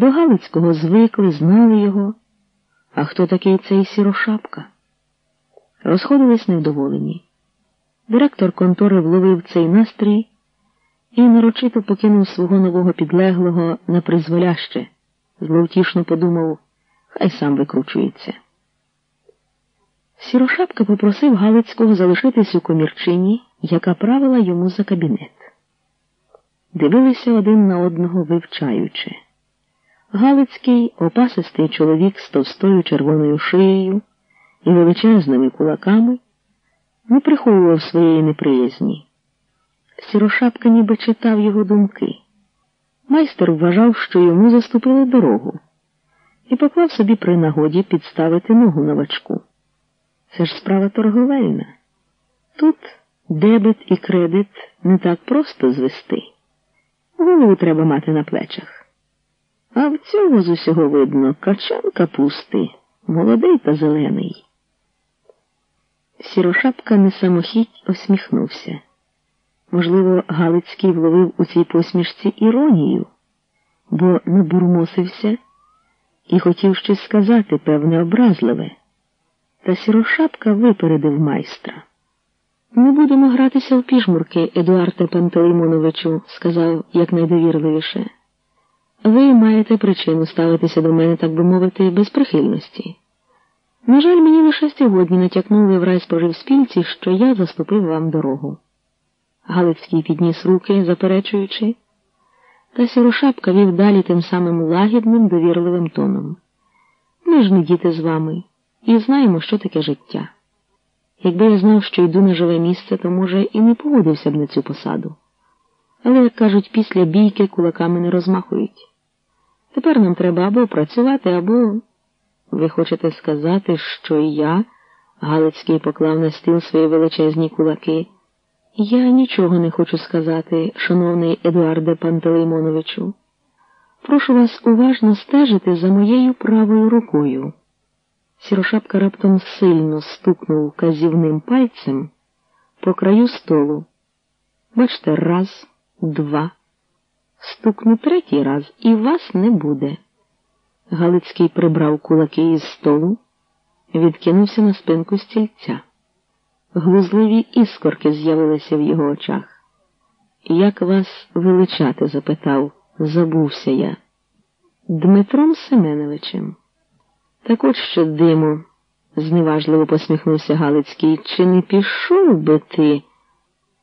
До Галицького звикли, знали його. А хто такий цей сірошапка? Розходились невдоволені. Директор контори вловив цей настрій і нарочито покинув свого нового підлеглого на призволяще, зловтішно подумав, хай сам викручується. Сірошапка попросив Галицького залишитись у комірчині, яка правила йому за кабінет. Дивилися один на одного вивчаючи. Галицький опасистий чоловік з товстою червоною шиєю і величезними кулаками не приховував своєї неприязні. Сірошапка ніби читав його думки. Майстер вважав, що йому заступили дорогу, і поклав собі при нагоді підставити ногу новачку. Це ж справа торговельна. Тут дебет і кредит не так просто звести. Голову треба мати на плечах. А в цьому з усього видно качан капусти, молодий та зелений. Сірошапка несамохідь осміхнувся. Можливо, Галицький вловив у цій посмішці іронію, бо набурмосився і хотів щось сказати, певне, образливе. Та сірошапка випередив майстра. Не будемо гратися в пішмурки, Едуарде Пантелеймоновичу, сказав якнайдовірливіше. Ви маєте причину ставитися до мене, так би мовити, без прихильності. На жаль, мені лише сьогодні натякнули в райспоживспільці, що я заступив вам дорогу. Галицький підніс руки, заперечуючи, та сірошапка вів далі тим самим лагідним, довірливим тоном. Ми ж не діти з вами і знаємо, що таке життя. Якби я знав, що йду на живе місце, то, може, і не погодився б на цю посаду. Але, як кажуть, після бійки кулаками не розмахують. Тепер нам треба або працювати, або. Ви хочете сказати, що я, Галицький поклав на стіл свої величезні кулаки. Я нічого не хочу сказати, шановний Едуарде Пантелеймоновичу. Прошу вас уважно стежити за моєю правою рукою. Сірошапка раптом сильно стукнув казівним пальцем по краю столу. Бачте, раз, два. Стукну третій раз, і вас не буде. Галицький прибрав кулаки із столу, відкинувся на спинку стільця. Глузливі іскорки з'явилися в його очах. Як вас величати? запитав, забувся я. Дмитром Семеновичем. Так от що, диму, зневажливо посміхнувся Галицький. Чи не пішов би ти?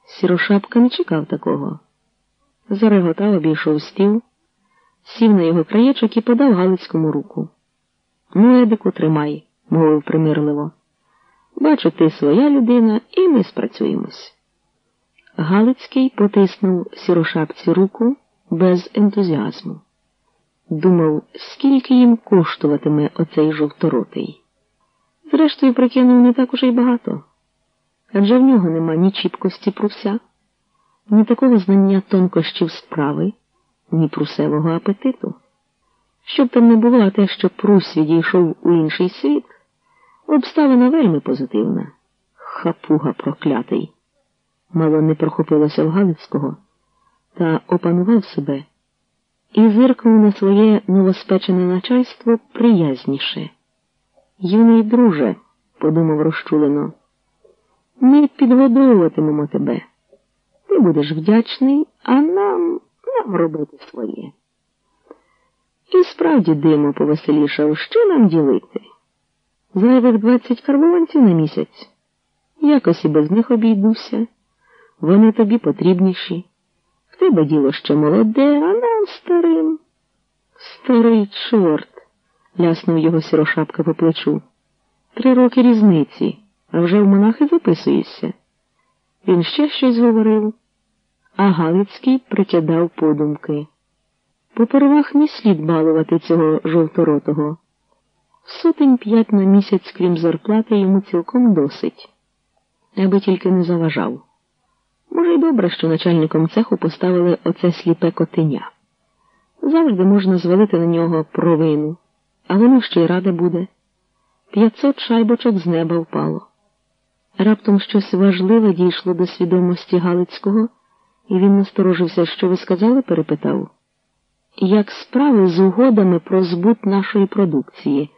Сірошапка не чекав такого. Зареготав, обійшов стіл, сів на його краєчок і подав Галицькому руку. Ну, Едику, тримай, мовив примирливо. Бачу, ти своя людина, і ми спрацюємось. Галицький потиснув сірошапці руку без ентузіазму. Думав, скільки їм коштуватиме оцей жовторотий. Зрештою, прикинув не так уже й багато. Адже в нього нема ні чіпкості пруся, ні такого знання тонкощів справи, ні прусевого апетиту. Щоб там не було, а те, що Прус відійшов у інший світ, обставина вельми позитивна. Хапуга проклятий. Мало не прохопилося в Галицького та опанував себе і зиркнув на своє новоспечене начальство приязніше. Юний друже, подумав розчулено, ми підгодовуватимемо тебе. Ти будеш вдячний, а нам нам робити своє. І справді димо повеселішав, що нам ділити? Зайвих двадцять карбованців на місяць. Якось і без них обійдуся. Вони тобі потрібніші. В тебе діло ще молоде, а нам старим. Старий чорт, ляснув його сірошапка по плечу. Три роки різниці, а вже в монахи записуєшся. Він ще щось говорив, а Галицький прикидав подумки. Попервах не слід балувати цього жовторотого. Сотень п'ять на місяць, крім зарплати, йому цілком досить, аби тільки не заважав. Може, й добре, що начальником цеху поставили оце сліпе котеня. Завжди можна звалити на нього провину, а воно ще й раде буде. П'ятсот шайбочок з неба впало. Раптом щось важливе дійшло до свідомості Галицького, і він насторожився, що ви сказали, перепитав. як справи з угодами про збут нашої продукції?